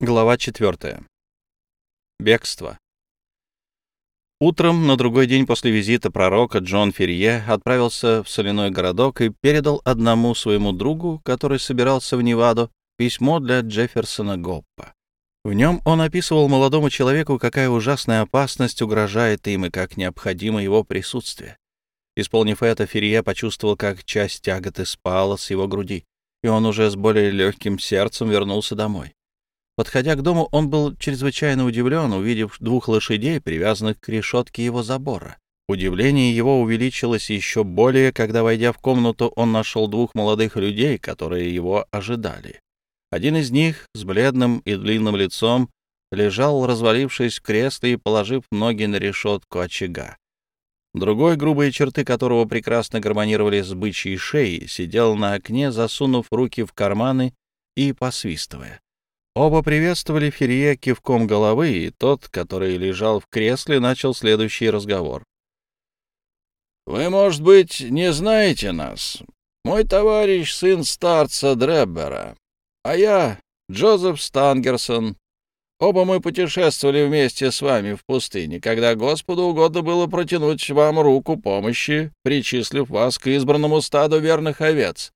Глава 4. Бегство. Утром на другой день после визита пророка Джон Ферье отправился в соляной городок и передал одному своему другу, который собирался в Неваду, письмо для Джефферсона Гоппа. В нем он описывал молодому человеку, какая ужасная опасность угрожает им и как необходимо его присутствие. Исполнив это, Ферье почувствовал, как часть тяготы спала с его груди, и он уже с более легким сердцем вернулся домой. Подходя к дому, он был чрезвычайно удивлен, увидев двух лошадей, привязанных к решетке его забора. Удивление его увеличилось еще более, когда, войдя в комнату, он нашел двух молодых людей, которые его ожидали. Один из них, с бледным и длинным лицом, лежал, развалившись в кресле и положив ноги на решетку очага. Другой, грубые черты которого прекрасно гармонировали с бычьей шеей, сидел на окне, засунув руки в карманы и посвистывая. Оба приветствовали Ферье кивком головы, и тот, который лежал в кресле, начал следующий разговор. «Вы, может быть, не знаете нас? Мой товарищ — сын старца Дреббера, а я — Джозеф Стангерсон. Оба мы путешествовали вместе с вами в пустыне, когда Господу угодно было протянуть вам руку помощи, причислив вас к избранному стаду верных овец.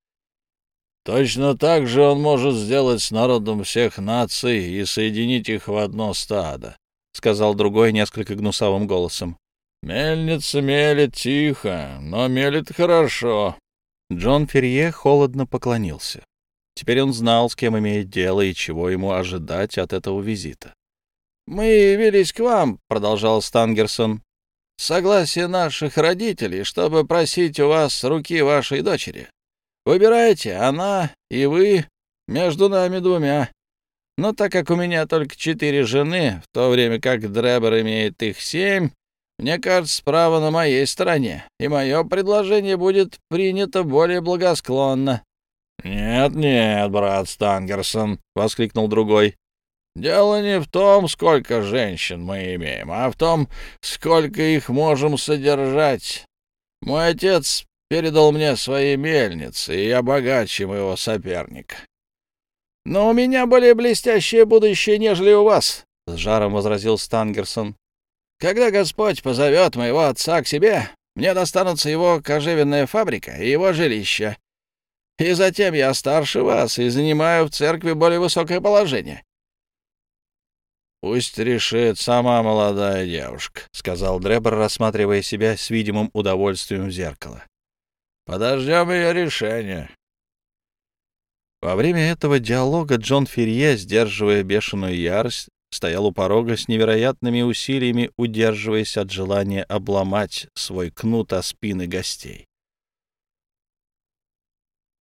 Точно так же он может сделать с народом всех наций и соединить их в одно стадо, — сказал другой несколько гнусавым голосом. Мельница мелит тихо, но мелит хорошо. Джон Ферье холодно поклонился. Теперь он знал, с кем имеет дело и чего ему ожидать от этого визита. «Мы явились к вам», — продолжал Стангерсон, — «согласие наших родителей, чтобы просить у вас руки вашей дочери. Выбирайте, она и вы, между нами двумя. Но так как у меня только четыре жены, в то время как Дребер имеет их семь, мне кажется, право на моей стороне, и мое предложение будет принято более благосклонно». «Нет, нет, брат Стангерсон», — воскликнул другой. «Дело не в том, сколько женщин мы имеем, а в том, сколько их можем содержать. Мой отец передал мне свои мельницы, и я богаче моего соперника. «Но у меня более блестящее будущее, нежели у вас», — с жаром возразил Стангерсон. «Когда Господь позовет моего отца к себе, мне достанутся его кожевенная фабрика и его жилище. И затем я старше вас и занимаю в церкви более высокое положение». «Пусть решит сама молодая девушка», — сказал Дребер, рассматривая себя с видимым удовольствием в зеркало. Подождем ее решения. Во время этого диалога Джон Ферье, сдерживая бешеную ярость, стоял у порога с невероятными усилиями, удерживаясь от желания обломать свой кнут о спины гостей.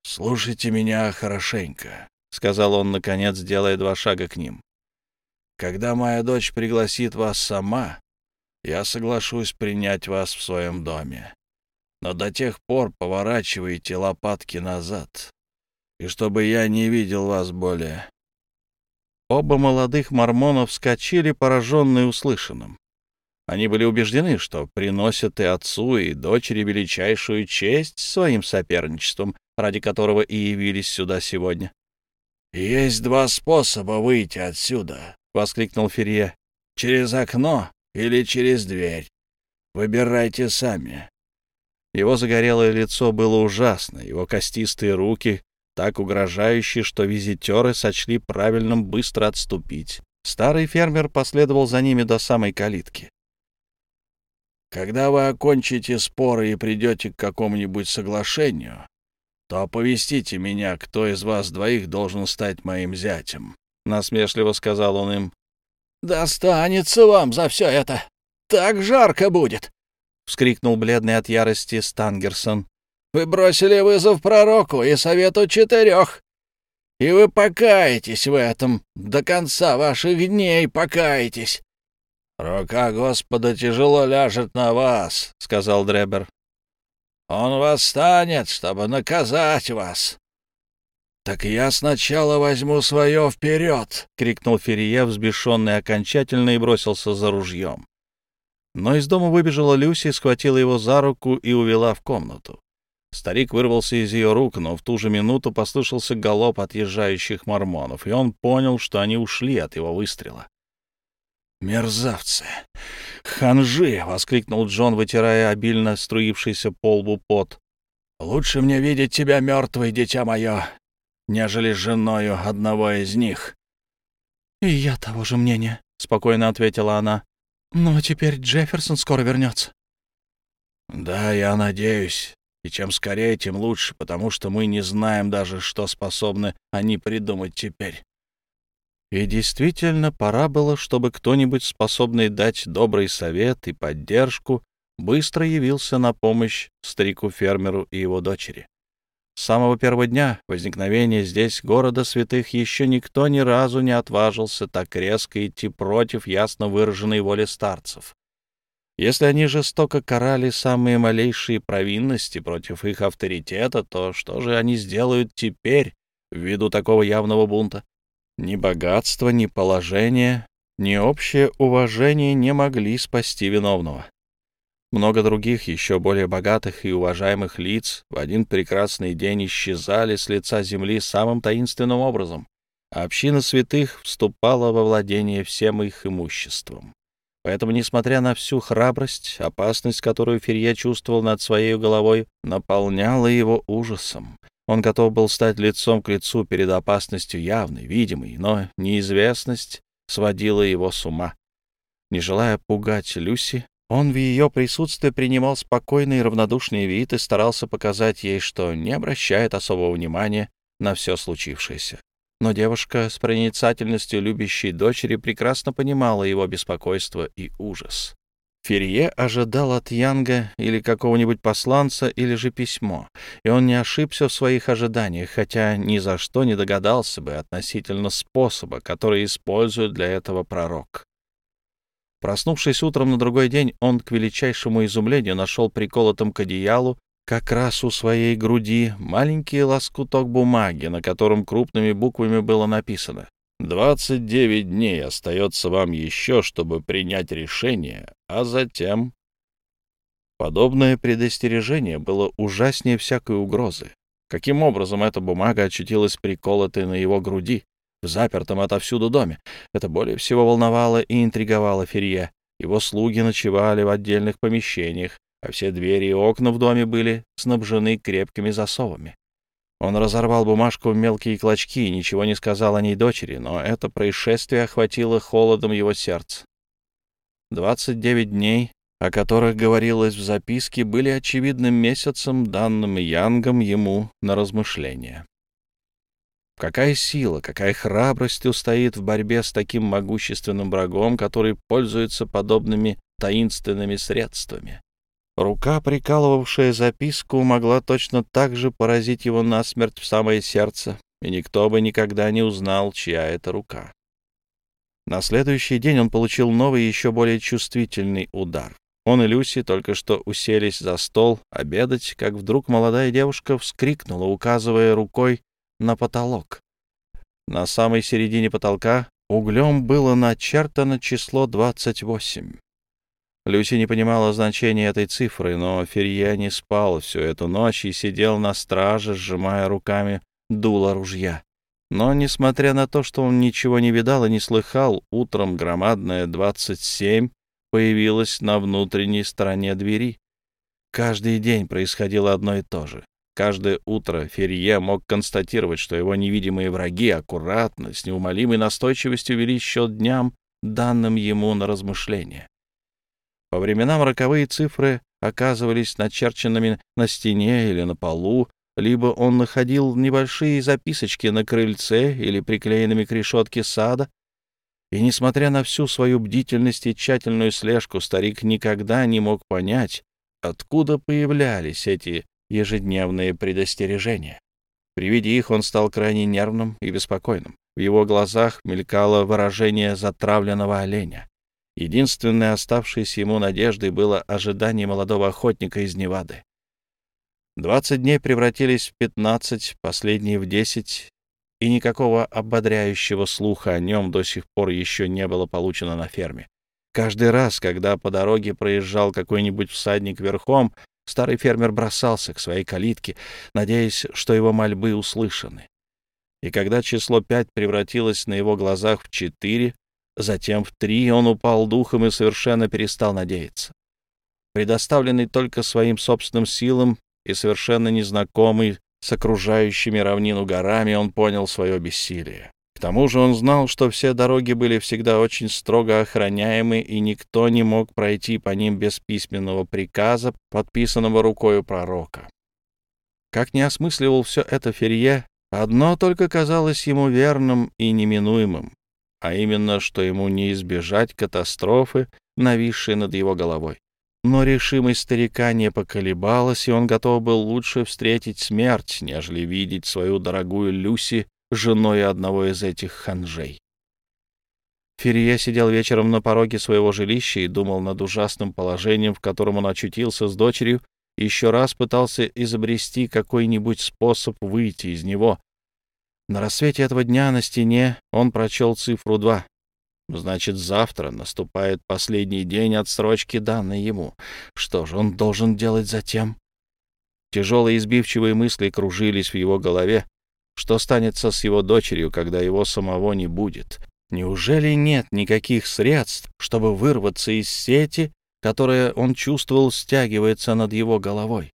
«Слушайте меня хорошенько», — сказал он, наконец, делая два шага к ним. «Когда моя дочь пригласит вас сама, я соглашусь принять вас в своем доме но до тех пор поворачивайте лопатки назад, и чтобы я не видел вас более». Оба молодых мормонов вскочили, пораженные услышанным. Они были убеждены, что приносят и отцу, и дочери величайшую честь своим соперничеством, ради которого и явились сюда сегодня. «Есть два способа выйти отсюда», — воскликнул Ферье. «Через окно или через дверь. Выбирайте сами. Его загорелое лицо было ужасно, его костистые руки так угрожающие, что визитеры сочли правильным быстро отступить. Старый фермер последовал за ними до самой калитки. «Когда вы окончите споры и придете к какому-нибудь соглашению, то оповестите меня, кто из вас двоих должен стать моим зятем», — насмешливо сказал он им. «Достанется вам за все это! Так жарко будет!» Вскрикнул бледный от ярости Стангерсон. «Вы бросили вызов пророку и совету четырех, и вы покаетесь в этом, до конца ваших дней покаетесь». «Рука Господа тяжело ляжет на вас», — сказал Дребер. «Он восстанет, чтобы наказать вас». «Так я сначала возьму свое вперед!» — крикнул Ферье, взбешенный окончательно, и бросился за ружьем. Но из дома выбежала Люси, схватила его за руку и увела в комнату. Старик вырвался из ее рук, но в ту же минуту послышался галоп отъезжающих мормонов, и он понял, что они ушли от его выстрела. «Мерзавцы! Ханжи!» — воскликнул Джон, вытирая обильно струившийся по лбу пот. «Лучше мне видеть тебя мертвой, дитя мое, нежели женою одного из них». «И я того же мнения», — спокойно ответила она. «Но теперь Джефферсон скоро вернется». «Да, я надеюсь. И чем скорее, тем лучше, потому что мы не знаем даже, что способны они придумать теперь». И действительно, пора было, чтобы кто-нибудь, способный дать добрый совет и поддержку, быстро явился на помощь старику-фермеру и его дочери. С самого первого дня возникновения здесь города святых еще никто ни разу не отважился так резко идти против ясно выраженной воли старцев. Если они жестоко карали самые малейшие провинности против их авторитета, то что же они сделают теперь ввиду такого явного бунта? Ни богатство, ни положение, ни общее уважение не могли спасти виновного. Много других, еще более богатых и уважаемых лиц в один прекрасный день исчезали с лица земли самым таинственным образом, а община святых вступала во владение всем их имуществом. Поэтому, несмотря на всю храбрость, опасность, которую Ферье чувствовал над своей головой, наполняла его ужасом. Он готов был стать лицом к лицу перед опасностью явной, видимой, но неизвестность сводила его с ума. Не желая пугать Люси, он в ее присутствии принимал спокойный и равнодушный вид и старался показать ей, что не обращает особого внимания на все случившееся. Но девушка с проницательностью любящей дочери прекрасно понимала его беспокойство и ужас. Ферье ожидал от Янга или какого-нибудь посланца, или же письмо, и он не ошибся в своих ожиданиях, хотя ни за что не догадался бы относительно способа, который использует для этого пророк. Проснувшись утром на другой день, он к величайшему изумлению нашел приколотым к одеялу как раз у своей груди маленький лоскуток бумаги, на котором крупными буквами было написано «Двадцать девять дней остается вам еще, чтобы принять решение, а затем...» Подобное предостережение было ужаснее всякой угрозы. Каким образом эта бумага очутилась приколотой на его груди? В запертом отовсюду доме. Это более всего волновало и интриговало Ферье. Его слуги ночевали в отдельных помещениях, а все двери и окна в доме были снабжены крепкими засовами. Он разорвал бумажку в мелкие клочки и ничего не сказал о ней дочери, но это происшествие охватило холодом его сердце. Двадцать девять дней, о которых говорилось в записке, были очевидным месяцем, данным Янгом ему на размышление. Какая сила, какая храбрость устоит в борьбе с таким могущественным врагом, который пользуется подобными таинственными средствами? Рука, прикалывавшая записку, могла точно так же поразить его насмерть в самое сердце, и никто бы никогда не узнал, чья это рука. На следующий день он получил новый, еще более чувствительный удар. Он и Люси только что уселись за стол обедать, как вдруг молодая девушка вскрикнула, указывая рукой на потолок. На самой середине потолка углем было начертано число 28. Люси не понимала значения этой цифры, но Ферье не спал всю эту ночь и сидел на страже, сжимая руками дуло ружья. Но, несмотря на то, что он ничего не видал и не слыхал, утром громадная 27 появилась на внутренней стороне двери. Каждый день происходило одно и то же. Каждое утро Ферье мог констатировать, что его невидимые враги аккуратно, с неумолимой настойчивостью вели счет дням, данным ему на размышление. По временам роковые цифры оказывались начерченными на стене или на полу, либо он находил небольшие записочки на крыльце или приклеенными к решетке сада, и, несмотря на всю свою бдительность и тщательную слежку, старик никогда не мог понять, откуда появлялись эти ежедневные предостережения. При виде их он стал крайне нервным и беспокойным. В его глазах мелькало выражение затравленного оленя. Единственной оставшейся ему надеждой было ожидание молодого охотника из Невады. Двадцать дней превратились в пятнадцать, последние в десять, и никакого ободряющего слуха о нем до сих пор еще не было получено на ферме. Каждый раз, когда по дороге проезжал какой-нибудь всадник верхом, Старый фермер бросался к своей калитке, надеясь, что его мольбы услышаны. И когда число пять превратилось на его глазах в четыре, затем в три, он упал духом и совершенно перестал надеяться. Предоставленный только своим собственным силам и совершенно незнакомый с окружающими равнину горами, он понял свое бессилие. К тому же он знал, что все дороги были всегда очень строго охраняемы, и никто не мог пройти по ним без письменного приказа, подписанного рукою пророка. Как не осмысливал все это Ферье, одно только казалось ему верным и неминуемым, а именно, что ему не избежать катастрофы, нависшей над его головой. Но решимость старика не поколебалась, и он готов был лучше встретить смерть, нежели видеть свою дорогую Люси женой одного из этих ханжей. Ферье сидел вечером на пороге своего жилища и думал над ужасным положением, в котором он очутился с дочерью, и еще раз пытался изобрести какой-нибудь способ выйти из него. На рассвете этого дня на стене он прочел цифру 2. Значит, завтра наступает последний день отсрочки, данной ему. Что же он должен делать затем? Тяжелые избивчивые мысли кружились в его голове. Что станется с его дочерью, когда его самого не будет? Неужели нет никаких средств, чтобы вырваться из сети, которая, он чувствовал, стягивается над его головой?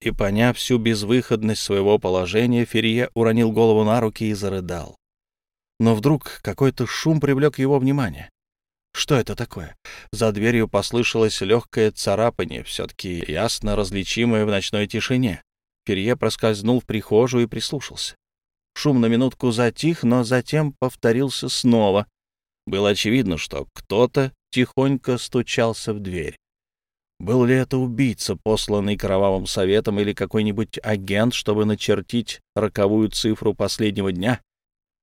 И, поняв всю безвыходность своего положения, Ферье уронил голову на руки и зарыдал. Но вдруг какой-то шум привлек его внимание. Что это такое? За дверью послышалось легкое царапание, все-таки ясно различимое в ночной тишине. Перье проскользнул в прихожую и прислушался. Шум на минутку затих, но затем повторился снова. Было очевидно, что кто-то тихонько стучался в дверь. Был ли это убийца, посланный кровавым советом, или какой-нибудь агент, чтобы начертить роковую цифру последнего дня?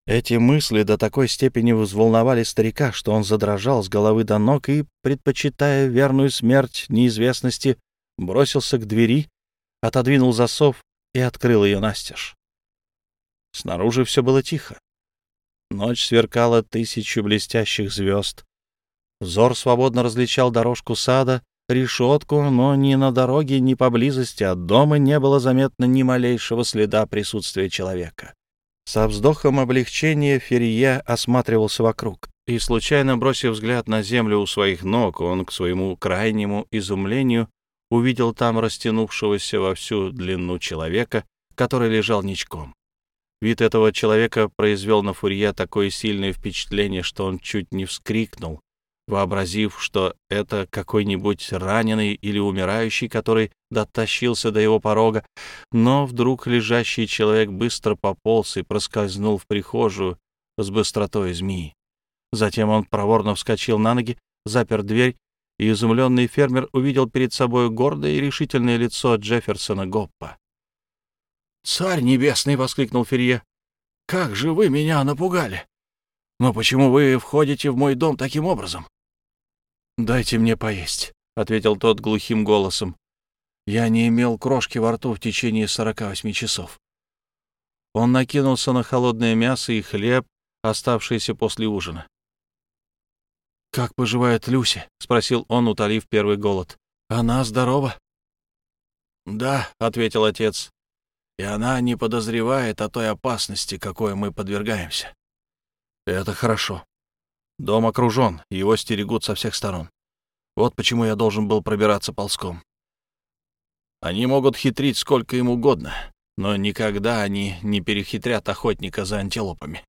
Эти мысли до такой степени взволновали старика, что он задрожал с головы до ног и, предпочитая верную смерть неизвестности, бросился к двери, отодвинул засов и открыл ее настежь. Снаружи все было тихо. Ночь сверкала тысячу блестящих звезд. Взор свободно различал дорожку сада, решетку, но ни на дороге, ни поблизости от дома не было заметно ни малейшего следа присутствия человека. Со вздохом облегчения Ферье осматривался вокруг, и, случайно бросив взгляд на землю у своих ног, он, к своему крайнему изумлению, увидел там растянувшегося во всю длину человека, который лежал ничком. Вид этого человека произвел на Фурье такое сильное впечатление, что он чуть не вскрикнул, вообразив, что это какой-нибудь раненый или умирающий, который дотащился до его порога, но вдруг лежащий человек быстро пополз и проскользнул в прихожую с быстротой змеи. Затем он проворно вскочил на ноги, запер дверь, и изумленный фермер увидел перед собой гордое и решительное лицо Джефферсона Гоппа. «Царь небесный!» — воскликнул Ферье. «Как же вы меня напугали! Но почему вы входите в мой дом таким образом?» «Дайте мне поесть», — ответил тот глухим голосом. «Я не имел крошки во рту в течение сорока восьми часов». Он накинулся на холодное мясо и хлеб, оставшиеся после ужина. «Как поживает Люси?» — спросил он, утолив первый голод. «Она здорова?» «Да», — ответил отец, — «и она не подозревает о той опасности, какой мы подвергаемся». «Это хорошо. Дом окружен, его стерегут со всех сторон. Вот почему я должен был пробираться ползком. Они могут хитрить сколько им угодно, но никогда они не перехитрят охотника за антилопами.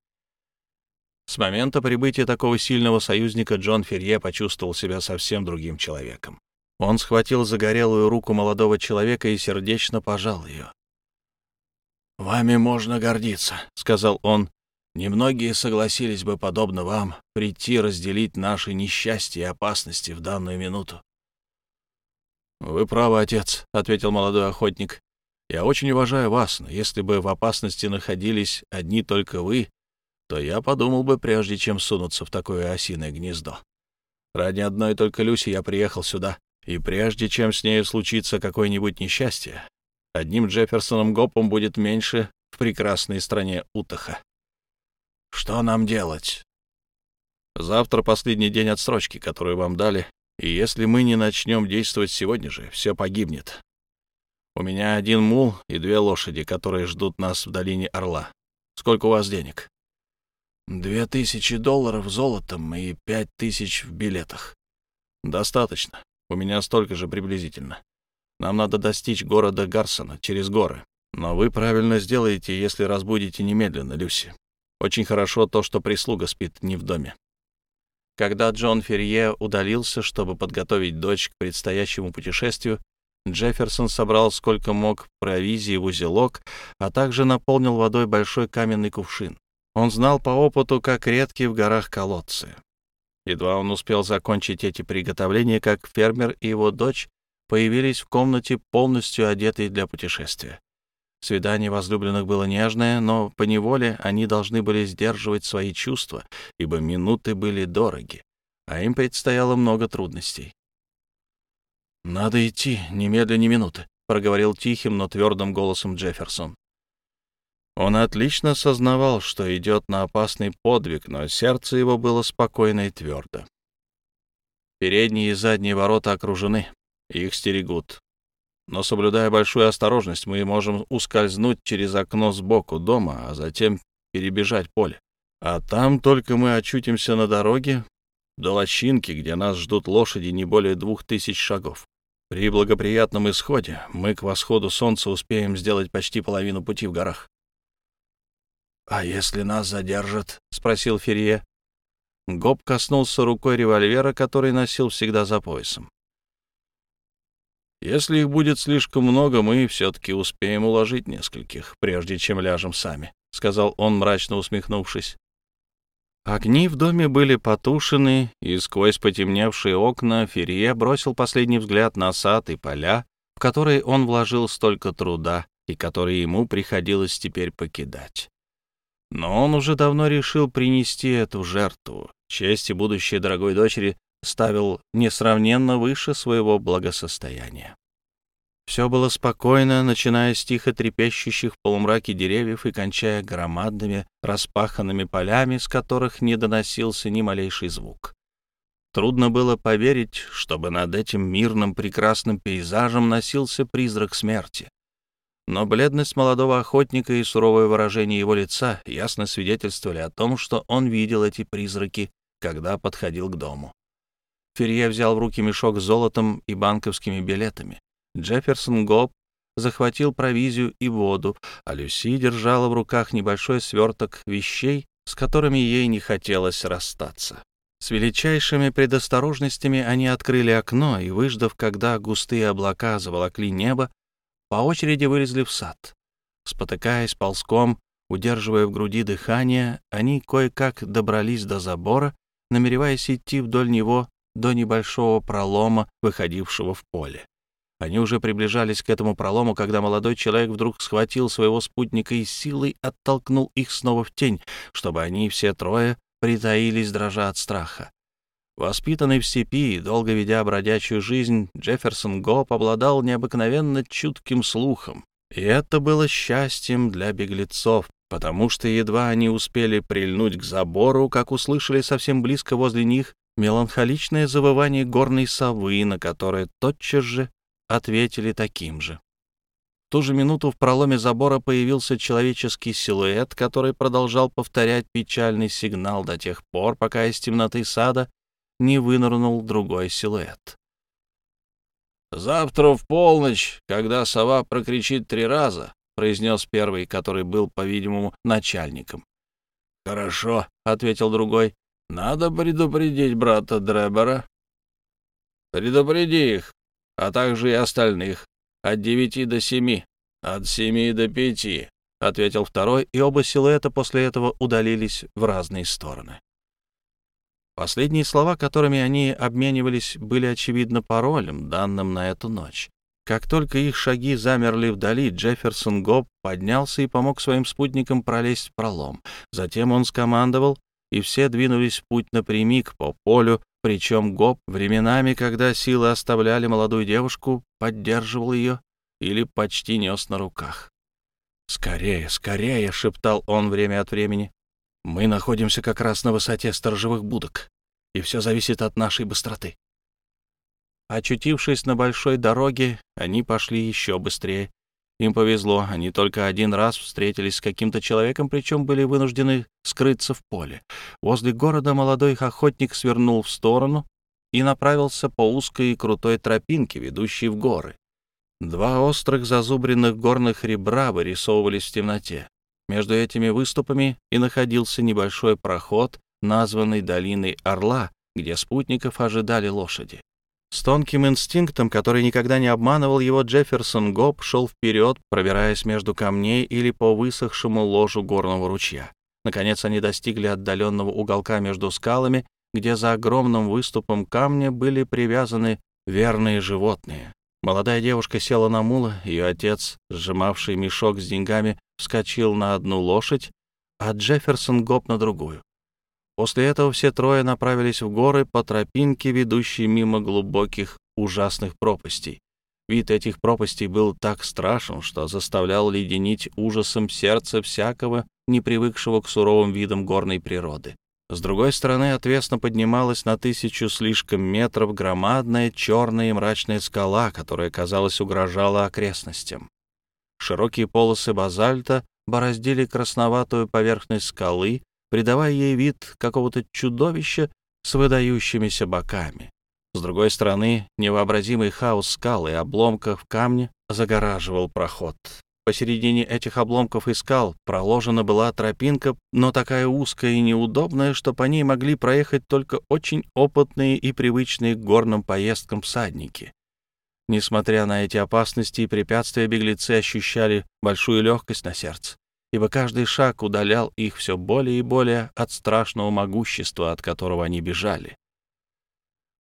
С момента прибытия такого сильного союзника Джон Ферье почувствовал себя совсем другим человеком. Он схватил загорелую руку молодого человека и сердечно пожал ее. «Вами можно гордиться», — сказал он, Немногие согласились бы, подобно вам, прийти разделить наши несчастья и опасности в данную минуту. «Вы правы, отец», — ответил молодой охотник. «Я очень уважаю вас, но если бы в опасности находились одни только вы, то я подумал бы, прежде чем сунуться в такое осиное гнездо. Ради одной только Люси я приехал сюда, и прежде чем с ней случится какое-нибудь несчастье, одним Джефферсоном Гопом будет меньше в прекрасной стране Утаха. Что нам делать? Завтра последний день отсрочки, которую вам дали, и если мы не начнем действовать сегодня же, все погибнет. У меня один мул и две лошади, которые ждут нас в долине Орла. Сколько у вас денег? Две тысячи долларов золотом и пять тысяч в билетах. Достаточно. У меня столько же приблизительно. Нам надо достичь города Гарсона через горы. Но вы правильно сделаете, если разбудите немедленно, Люси. Очень хорошо то, что прислуга спит не в доме. Когда Джон Ферье удалился, чтобы подготовить дочь к предстоящему путешествию, Джефферсон собрал сколько мог провизии в узелок, а также наполнил водой большой каменный кувшин. Он знал по опыту, как редки в горах колодцы. Едва он успел закончить эти приготовления, как фермер и его дочь появились в комнате, полностью одетые для путешествия. Свидание возлюбленных было нежное, но поневоле они должны были сдерживать свои чувства, ибо минуты были дороги, а им предстояло много трудностей. «Надо идти, немедленно ни минуты», — проговорил тихим, но твердым голосом Джефферсон. Он отлично сознавал, что идет на опасный подвиг, но сердце его было спокойно и твердо. Передние и задние ворота окружены, их стерегут. Но, соблюдая большую осторожность, мы можем ускользнуть через окно сбоку дома, а затем перебежать поле. А там только мы очутимся на дороге до лощинки, где нас ждут лошади не более двух тысяч шагов. При благоприятном исходе мы к восходу солнца успеем сделать почти половину пути в горах. — А если нас задержат? — спросил Ферье. Гоб коснулся рукой револьвера, который носил всегда за поясом. Если их будет слишком много, мы все-таки успеем уложить нескольких, прежде чем ляжем сами», — сказал он, мрачно усмехнувшись. Огни в доме были потушены, и сквозь потемневшие окна Ферье бросил последний взгляд на сад и поля, в которые он вложил столько труда и которые ему приходилось теперь покидать. Но он уже давно решил принести эту жертву. Честь и будущее дорогой дочери ставил несравненно выше своего благосостояния. Все было спокойно, начиная с тихо трепещущих в полумраке деревьев и кончая громадными распаханными полями, с которых не доносился ни малейший звук. Трудно было поверить, чтобы над этим мирным прекрасным пейзажем носился призрак смерти. Но бледность молодого охотника и суровое выражение его лица ясно свидетельствовали о том, что он видел эти призраки, когда подходил к дому. Ферье взял в руки мешок с золотом и банковскими билетами. Джефферсон Гоб захватил провизию и воду, а Люси держала в руках небольшой сверток вещей, с которыми ей не хотелось расстаться. С величайшими предосторожностями они открыли окно и, выждав, когда густые облака заволокли небо, по очереди вылезли в сад. Спотыкаясь ползком, удерживая в груди дыхание, они кое-как добрались до забора, намереваясь идти вдоль него до небольшого пролома, выходившего в поле. Они уже приближались к этому пролому, когда молодой человек вдруг схватил своего спутника и силой оттолкнул их снова в тень, чтобы они все трое притаились, дрожа от страха. Воспитанный в степи и долго ведя бродячую жизнь, Джефферсон Гоп обладал необыкновенно чутким слухом. И это было счастьем для беглецов, потому что едва они успели прильнуть к забору, как услышали совсем близко возле них меланхоличное завывание горной совы, на которое тотчас же ответили таким же. В ту же минуту в проломе забора появился человеческий силуэт, который продолжал повторять печальный сигнал до тех пор, пока из темноты сада не вынырнул другой силуэт. «Завтра в полночь, когда сова прокричит три раза», — произнес первый, который был, по-видимому, начальником. «Хорошо», — ответил другой. «Надо предупредить брата Дребера». «Предупреди их, а также и остальных. От девяти до семи. От семи до пяти», — ответил второй, и оба силуэта после этого удалились в разные стороны. Последние слова, которыми они обменивались, были, очевидно, паролем, данным на эту ночь. Как только их шаги замерли вдали, Джефферсон Гоб поднялся и помог своим спутникам пролезть в пролом. Затем он скомандовал, и все двинулись в путь напрямик по полю, причем Гоб временами, когда силы оставляли молодую девушку, поддерживал ее или почти нес на руках. «Скорее, скорее!» — шептал он время от времени. «Мы находимся как раз на высоте сторожевых будок, и все зависит от нашей быстроты». Очутившись на большой дороге, они пошли еще быстрее. Им повезло, они только один раз встретились с каким-то человеком, причем были вынуждены скрыться в поле. Возле города молодой охотник свернул в сторону и направился по узкой и крутой тропинке, ведущей в горы. Два острых зазубренных горных ребра вырисовывались в темноте. Между этими выступами и находился небольшой проход, названный долиной Орла, где спутников ожидали лошади. С тонким инстинктом, который никогда не обманывал его, Джефферсон Гоб шел вперед, пробираясь между камней или по высохшему ложу горного ручья. Наконец они достигли отдаленного уголка между скалами, где за огромным выступом камня были привязаны верные животные. Молодая девушка села на мула, ее отец, сжимавший мешок с деньгами, вскочил на одну лошадь, а Джефферсон Гоб на другую. После этого все трое направились в горы по тропинке, ведущей мимо глубоких ужасных пропастей. Вид этих пропастей был так страшен, что заставлял леденить ужасом сердце всякого, не привыкшего к суровым видам горной природы. С другой стороны отвесно поднималась на тысячу слишком метров громадная черная и мрачная скала, которая, казалось, угрожала окрестностям. Широкие полосы базальта бороздили красноватую поверхность скалы, придавая ей вид какого-то чудовища с выдающимися боками. С другой стороны, невообразимый хаос скал и обломков камня загораживал проход. Посередине этих обломков и скал проложена была тропинка, но такая узкая и неудобная, что по ней могли проехать только очень опытные и привычные к горным поездкам всадники. Несмотря на эти опасности и препятствия, беглецы ощущали большую легкость на сердце ибо каждый шаг удалял их все более и более от страшного могущества, от которого они бежали.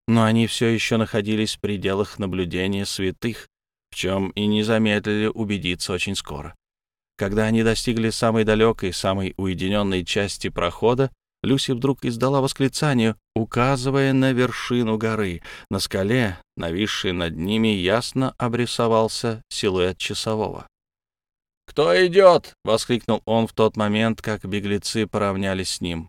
Но они все еще находились в пределах наблюдения святых, в чем и не замедлили убедиться очень скоро. Когда они достигли самой далекой, самой уединенной части прохода, Люси вдруг издала восклицание, указывая на вершину горы. На скале, нависшей над ними, ясно обрисовался силуэт часового. «Кто идет?» — воскликнул он в тот момент, как беглецы поравнялись с ним.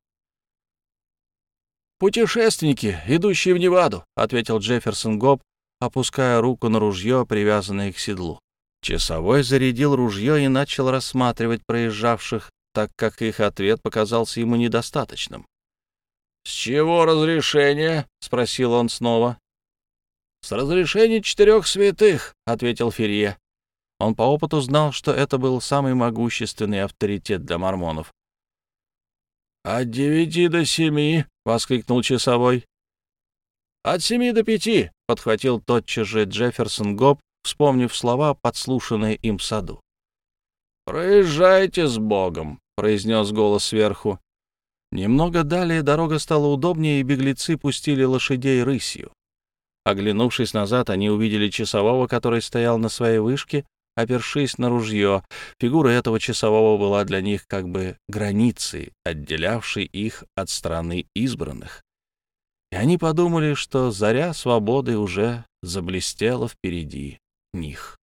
«Путешественники, идущие в Неваду», — ответил Джефферсон Гоб, опуская руку на ружье, привязанное к седлу. Часовой зарядил ружье и начал рассматривать проезжавших, так как их ответ показался ему недостаточным. «С чего разрешение?» — спросил он снова. «С разрешения четырех святых», — ответил Ферье. Он по опыту знал, что это был самый могущественный авторитет для мормонов. «От девяти до семи!» — воскликнул часовой. «От семи до пяти!» — подхватил тотчас же Джефферсон Гоб, вспомнив слова, подслушанные им в саду. «Проезжайте с Богом!» — произнес голос сверху. Немного далее дорога стала удобнее, и беглецы пустили лошадей рысью. Оглянувшись назад, они увидели часового, который стоял на своей вышке, опершись на ружье. Фигура этого часового была для них как бы границей, отделявшей их от страны избранных. И они подумали, что заря свободы уже заблестела впереди них.